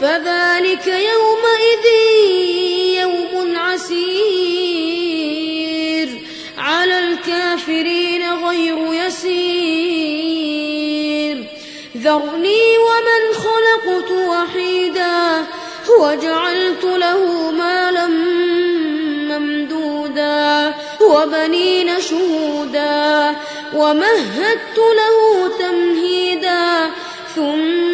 فذلك يومئذ يوم عسير. على الكافرين غير يسير. ذرني ومن خلقت وحيدا وجعلت له مالا ممدودا وبنين شهودا ومهدت له تمهيدا ثم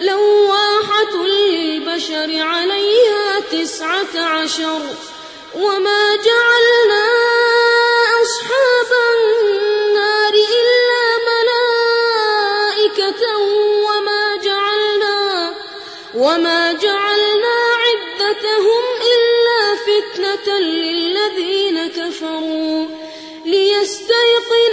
لواحة للبشر عليها تسعة عشر وما جعلنا أصحاب النار إلا ملائكة وما جعلنا وما جعلنا عدتهم إلا فتنة للذين كفروا ليستيقن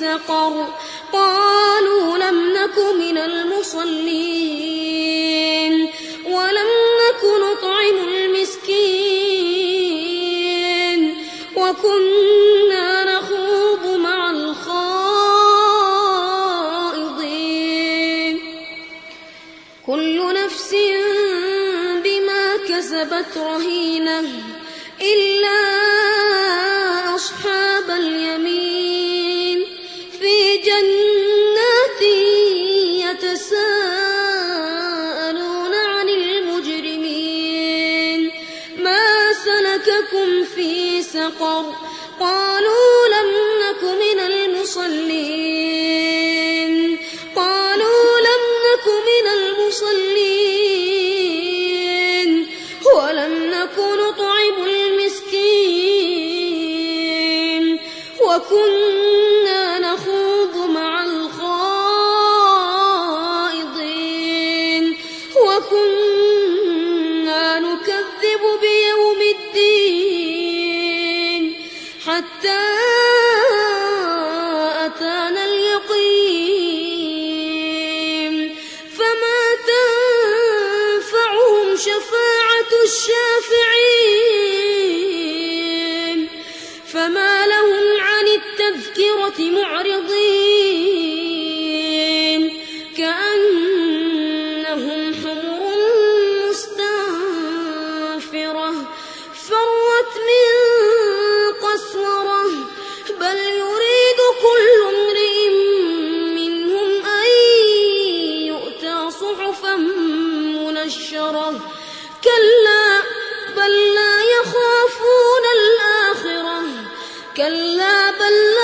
سقر قالوا لم نك من المصلين ولم نك نطعم المسكين وكنا نخوض مع الخائضين كل نفس بما كسبت رهينة إلا سلككم في سقر قالوا صحفا منشرة. كلا بل لا يخافون الآخرة. كلا بل لا